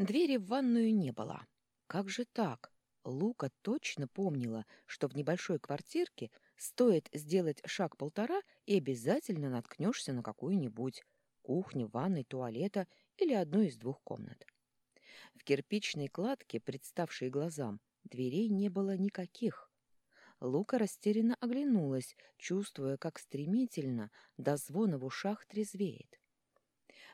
Двери в ванную не было. Как же так? Лука точно помнила, что в небольшой квартирке стоит сделать шаг-полтора и обязательно наткнешься на какую-нибудь кухню, ванной, туалета или одну из двух комнат. В кирпичной кладке, представшей глазам, дверей не было никаких. Лука растерянно оглянулась, чувствуя, как стремительно до звона в ушах трезвеет.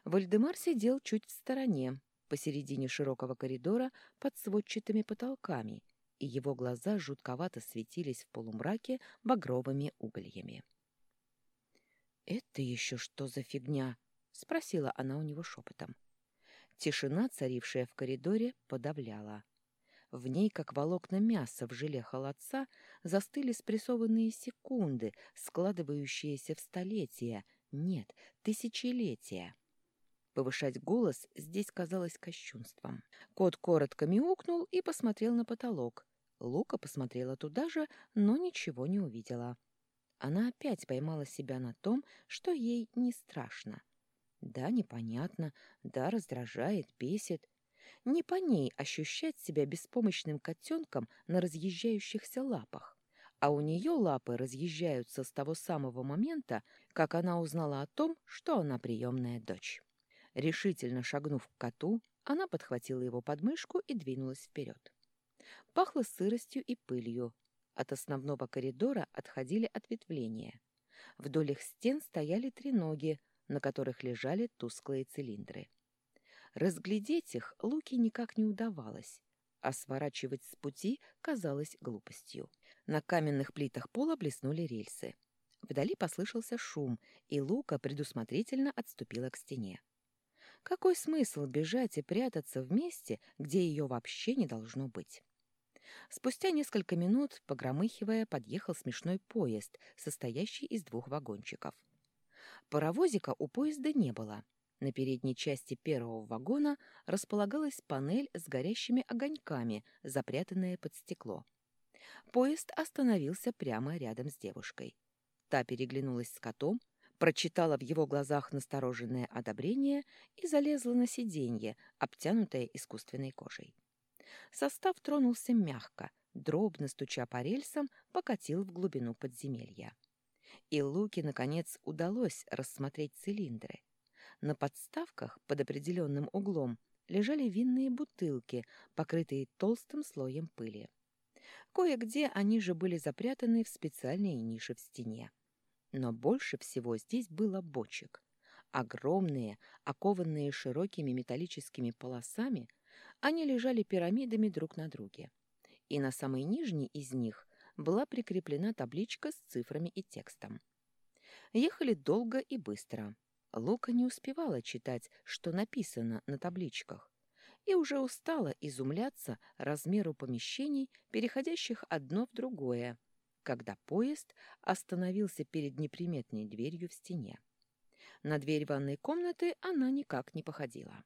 Вальдемар сидел чуть в стороне, посередине широкого коридора под сводчатыми потолками, и его глаза жутковато светились в полумраке багровыми угольями. «Это еще что за фигня?» — спросила она у него шепотом. Тишина, царившая в коридоре, подавляла. В ней, как волокна мяса в желе холодца, застыли спрессованные секунды, складывающиеся в столетия, нет, тысячелетия. Повышать голос здесь казалось кощунством. Кот коротко мяукнул и посмотрел на потолок. Лука посмотрела туда же, но ничего не увидела. Она опять поймала себя на том, что ей не страшно. Да, непонятно, да, раздражает, бесит. Не по ней ощущать себя беспомощным котенком на разъезжающихся лапах. А у нее лапы разъезжаются с того самого момента, как она узнала о том, что она приемная дочь. Решительно шагнув к коту, она подхватила его подмышку и двинулась вперед. Пахло сыростью и пылью. От основного коридора отходили ответвления. Вдоль их стен стояли треноги, на которых лежали тусклые цилиндры. Разглядеть их Луке никак не удавалось, а сворачивать с пути казалось глупостью. На каменных плитах пола блеснули рельсы. Вдали послышался шум, и Лука предусмотрительно отступила к стене. Какой смысл бежать и прятаться в месте, где ее вообще не должно быть? Спустя несколько минут, погромыхивая, подъехал смешной поезд, состоящий из двух вагончиков. Паровозика у поезда не было. На передней части первого вагона располагалась панель с горящими огоньками, запрятанная под стекло. Поезд остановился прямо рядом с девушкой. Та переглянулась с котом, прочитала в его глазах настороженное одобрение и залезла на сиденье, обтянутое искусственной кожей. Состав тронулся мягко, дробно стуча по рельсам, покатил в глубину подземелья. И Луке, наконец, удалось рассмотреть цилиндры. На подставках под определенным углом лежали винные бутылки, покрытые толстым слоем пыли. Кое-где они же были запрятаны в специальные ниши в стене. Но больше всего здесь было бочек. Огромные, окованные широкими металлическими полосами, они лежали пирамидами друг на друге. И на самой нижней из них была прикреплена табличка с цифрами и текстом. Ехали долго и быстро. Лука не успевала читать, что написано на табличках, и уже устала изумляться размеру помещений, переходящих одно в другое, когда поезд остановился перед неприметной дверью в стене. На дверь ванной комнаты она никак не походила.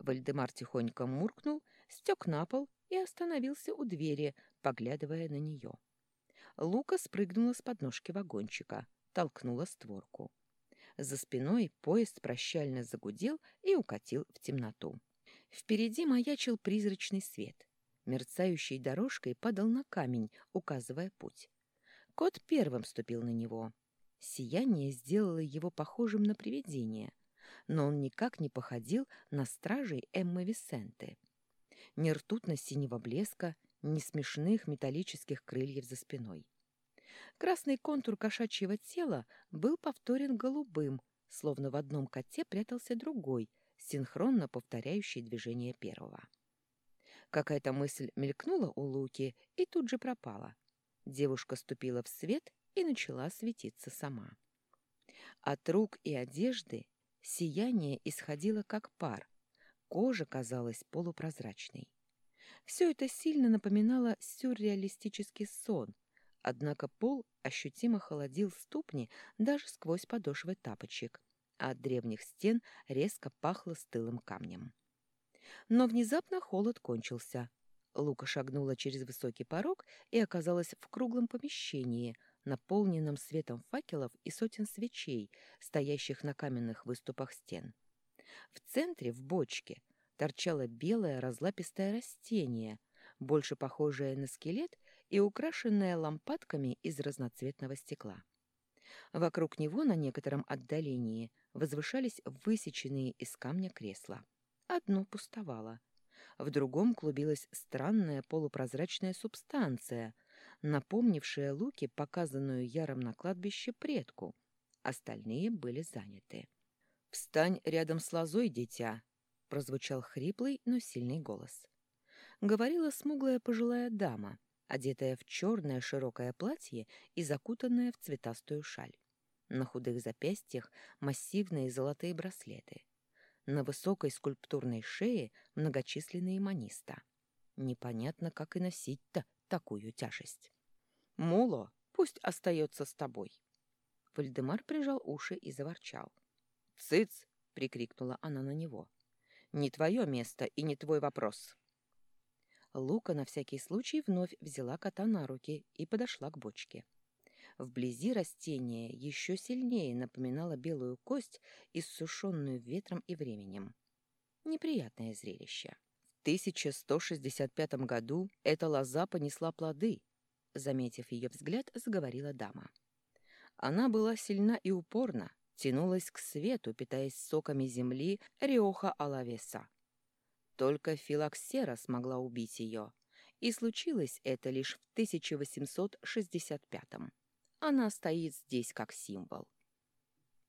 Вальдемар тихонько муркнул, стек на пол и остановился у двери, поглядывая на нее. Лука спрыгнула с подножки вагончика, толкнула створку. За спиной поезд прощально загудел и укатил в темноту. Впереди маячил призрачный свет. Мерцающей дорожкой падал на камень, указывая путь. Кот первым ступил на него. Сияние сделало его похожим на привидение, но он никак не походил на стражей Эммы Висенты. Ни ртутно-синего блеска, ни смешных металлических крыльев за спиной. Красный контур кошачьего тела был повторен голубым, словно в одном коте прятался другой, синхронно повторяющий движение первого. Какая-то мысль мелькнула у Луки и тут же пропала. Девушка ступила в свет и начала светиться сама. От рук и одежды сияние исходило как пар, кожа казалась полупрозрачной. Все это сильно напоминало сюрреалистический сон, однако пол ощутимо холодил ступни даже сквозь подошвы тапочек, а от древних стен резко пахло стылым камнем. Но внезапно холод кончился. Лука шагнула через высокий порог и оказалась в круглом помещении, наполненном светом факелов и сотен свечей, стоящих на каменных выступах стен. В центре, в бочке, торчало белое разлапистое растение, больше похожее на скелет и украшенное лампадками из разноцветного стекла. Вокруг него на некотором отдалении возвышались высеченные из камня кресла. Одно пустовало. В другом клубилась странная полупрозрачная субстанция, напомнившая Луке показанную Яром на кладбище предку. Остальные были заняты. «Встань рядом с лозой, дитя!» — прозвучал хриплый, но сильный голос. Говорила смуглая пожилая дама, одетая в черное широкое платье и закутанная в цветастую шаль. На худых запястьях массивные золотые браслеты. На высокой скульптурной шее многочисленные маниста. Непонятно, как и носить-то такую тяжесть. «Муло, пусть остается с тобой!» Вальдемар прижал уши и заворчал. «Цыц!» — прикрикнула она на него. «Не твое место и не твой вопрос!» Лука на всякий случай вновь взяла кота на руки и подошла к бочке. Вблизи растение еще сильнее напоминало белую кость, иссушенную ветром и временем. Неприятное зрелище. В 1165 году эта лоза понесла плоды, заметив ее взгляд, заговорила дама. Она была сильна и упорна, тянулась к свету, питаясь соками земли Риоха Алавеса. Только филоксера смогла убить ее, и случилось это лишь в 1865 -м. Она стоит здесь как символ.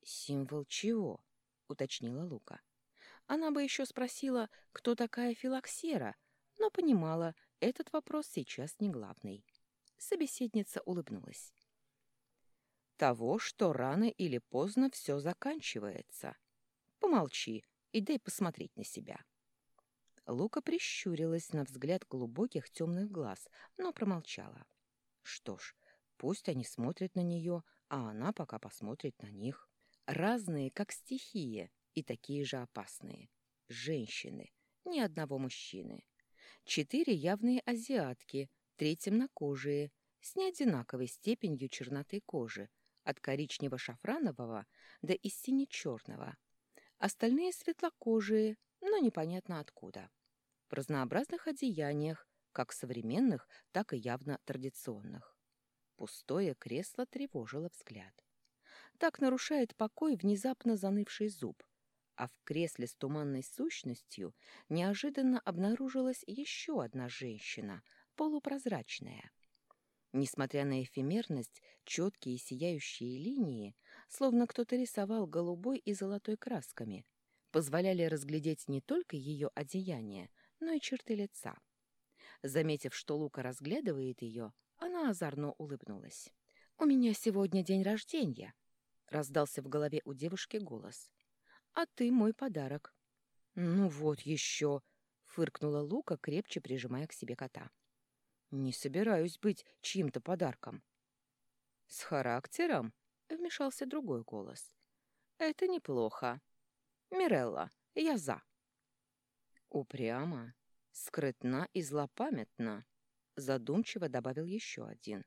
«Символ чего?» — уточнила Лука. Она бы еще спросила, кто такая филоксера, но понимала, этот вопрос сейчас не главный. Собеседница улыбнулась того, что рано или поздно все заканчивается. Помолчи и дай посмотреть на себя. Лука прищурилась на взгляд глубоких темных глаз, но промолчала. Что ж, пусть они смотрят на нее, а она пока посмотрит на них. Разные, как стихия, и такие же опасные. Женщины, ни одного мужчины. Четыре явные азиатки, три темнокожие, с неодинаковой степенью черноты кожи, от коричнево-шафранового до и сине-черного. Остальные светлокожие, но непонятно откуда. В разнообразных одеяниях, как современных, так и явно традиционных. Пустое кресло тревожило взгляд. Так нарушает покой внезапно занывший зуб, а в кресле с туманной сущностью неожиданно обнаружилась еще одна женщина, полупрозрачная — Несмотря на эфемерность, четкие сияющие линии, словно кто-то рисовал голубой и золотой красками, позволяли разглядеть не только ее одеяние, но и черты лица. Заметив, что Лука разглядывает ее, она озорно улыбнулась. «У меня сегодня день рождения», — раздался в голове у девушки голос. «А ты мой подарок». «Ну вот еще», — фыркнула Лука, крепче прижимая к себе кота. Не собираюсь быть чьим-то подарком. С характером? Вмешался другой голос. Это неплохо. Мирелла, я за. Упрямо, скрытна и злопамятна, задумчиво добавил еще один.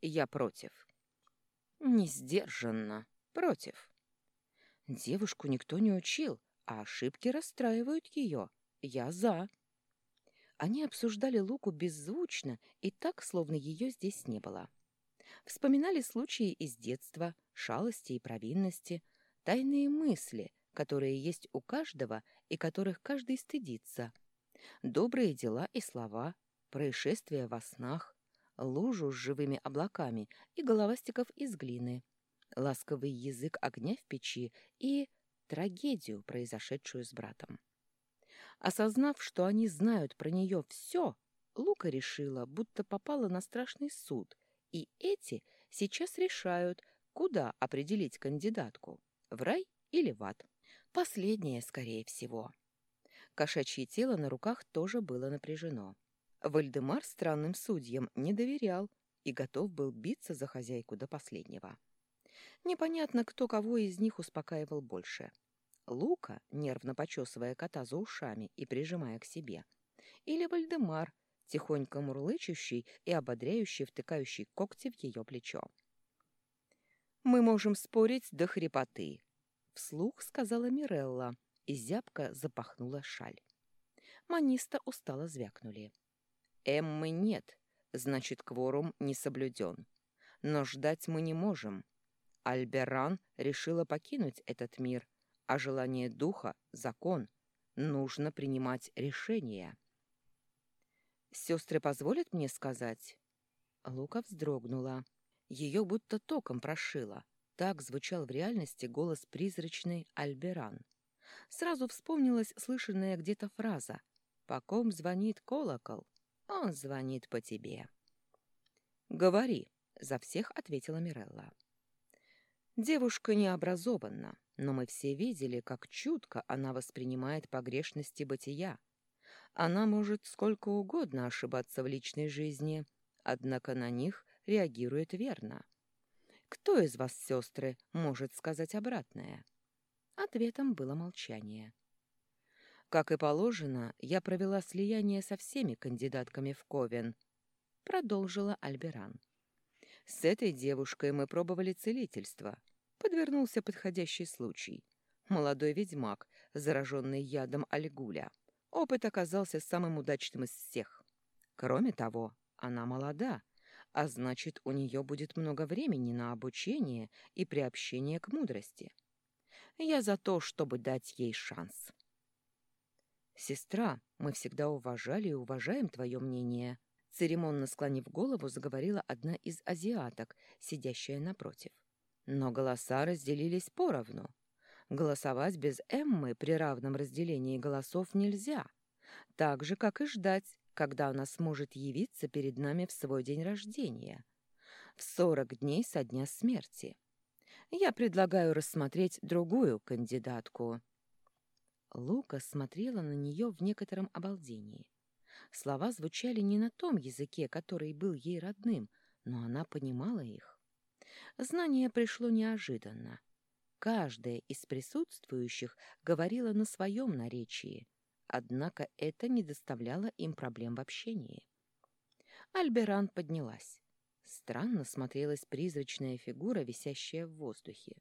Я против. Не сдержанно, против. Девушку никто не учил, а ошибки расстраивают ее. Я за. Они обсуждали Луку беззвучно и так, словно ее здесь не было. Вспоминали случаи из детства, шалости и провинности, тайные мысли, которые есть у каждого и которых каждый стыдится, добрые дела и слова, происшествия во снах, лужу с живыми облаками и головастиков из глины, ласковый язык огня в печи и трагедию, произошедшую с братом. Осознав, что они знают про нее все, Лука решила, будто попала на страшный суд, и эти сейчас решают, куда определить кандидатку — в рай или в ад. Последнее, скорее всего. Кошачье тело на руках тоже было напряжено. Вальдемар странным судьям не доверял и готов был биться за хозяйку до последнего. Непонятно, кто кого из них успокаивал больше — Лука, нервно почесывая кота за ушами и прижимая к себе, или Вальдемар, тихонько мурлычущий и ободряющий, втыкающий когти в ее плечо. «Мы можем спорить до хрипоты», — вслух сказала Мирелла, и зябко запахнула шаль. Маниста устало звякнули. «Эммы нет, значит, кворум не соблюден. Но ждать мы не можем. Альберан решила покинуть этот мир, а желание духа — закон. Нужно принимать решение». «Сестры позволят мне сказать?» Лука вздрогнула. Ее будто током прошило. Так звучал в реальности голос призрачный Альберан. Сразу вспомнилась слышанная где-то фраза «По ком звонит колокол? Он звонит по тебе». «Говори», — за всех ответила Мирелла. Девушка не образована, но мы все видели, как чутко она воспринимает погрешности бытия. Она может сколько угодно ошибаться в личной жизни, однако на них реагирует верно. Кто из вас, сестры, может сказать обратное? Ответом было молчание. Как и положено, я провела слияние со всеми кандидатками в Ковен, продолжила Альберан. С этой девушкой мы пробовали целительство. Подвернулся подходящий случай. Молодой ведьмак, зараженный ядом Альгуля. Опыт оказался самым удачным из всех. Кроме того, она молода, а значит, у нее будет много времени на обучение и приобщение к мудрости. Я за то, чтобы дать ей шанс. «Сестра, мы всегда уважали и уважаем твое мнение», церемонно склонив голову, заговорила одна из азиаток, сидящая напротив. Но голоса разделились поровну. Голосовать без Эммы при равном разделении голосов нельзя, так же, как и ждать, когда она сможет явиться перед нами в свой день рождения, в сорок дней со дня смерти. Я предлагаю рассмотреть другую кандидатку». Лука смотрела на нее в некотором обалдении. Слова звучали не на том языке, который был ей родным, но она понимала их. Знание пришло неожиданно. Каждая из присутствующих говорила на своем наречии, Однако это не доставляло им проблем в общении. Альберан поднялась. Странно смотрелась призрачная фигура, висящая в воздухе.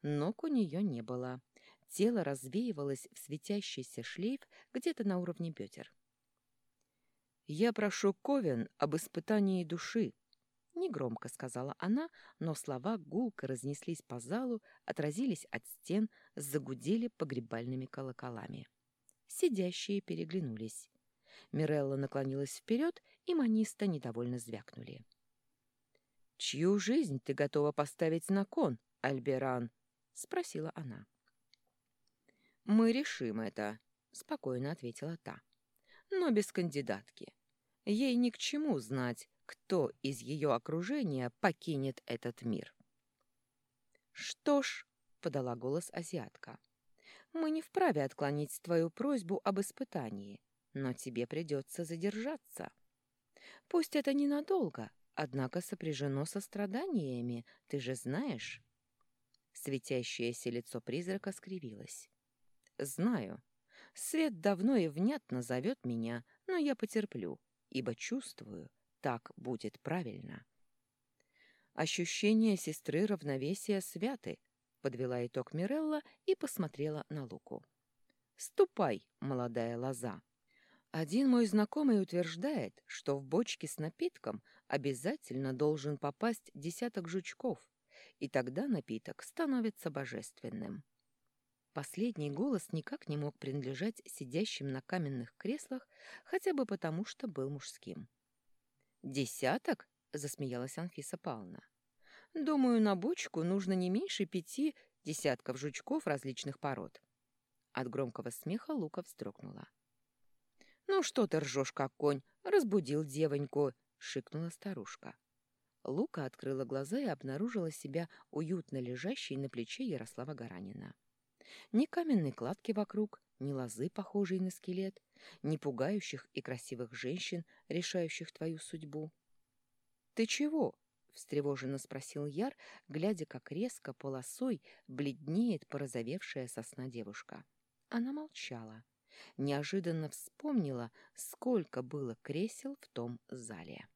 Ног у нее не было. Тело развеивалось в светящийся шлейф где-то на уровне бедер. «Я прошу Ковен об испытании души», — негромко сказала она, но слова гулко разнеслись по залу, отразились от стен, загудели погребальными колоколами. Сидящие переглянулись. Мирелла наклонилась вперед, и маниста недовольно звякнули. «Чью жизнь ты готова поставить на кон, Альберан?» — спросила она. «Мы решим это», — спокойно ответила та. «Но без кандидатки. Ей ни к чему знать, кто из ее окружения покинет этот мир». «Что ж», — подала голос азиатка, мы не вправе отклонить твою просьбу об испытании, но тебе придется задержаться. Пусть это ненадолго, однако сопряжено со страданиями, ты же знаешь». Светящееся лицо призрака скривилось. «Знаю. Свет давно и внятно зовет меня, но я потерплю, ибо чувствую, так будет правильно». Ощущения сестры равновесия святы, подвела итог Мирелла и посмотрела на Луку. «Ступай, молодая лоза!» Один мой знакомый утверждает, что в бочке с напитком обязательно должен попасть десяток жучков, и тогда напиток становится божественным. Последний голос никак не мог принадлежать сидящим на каменных креслах, хотя бы потому, что был мужским. «Десяток?» — засмеялась Анфиса Павловна. Думаю, на бочку нужно не меньше пяти десятков жучков различных пород. От громкого смеха Лука вздрогнула. «Ну что ты ржешь, как конь? Разбудил девоньку!» — шикнула старушка. Лука открыла глаза и обнаружила себя уютно лежащей на плече Ярослава Гаранина. Ни каменной кладки вокруг, ни лозы, похожей на скелет, ни пугающих и красивых женщин, решающих твою судьбу. «Ты чего?» встревоженно спросил Яр, глядя, как резко полосой бледнеет порозовевшая сосна девушка. Она молчала. Неожиданно вспомнила, сколько было кресел в том зале.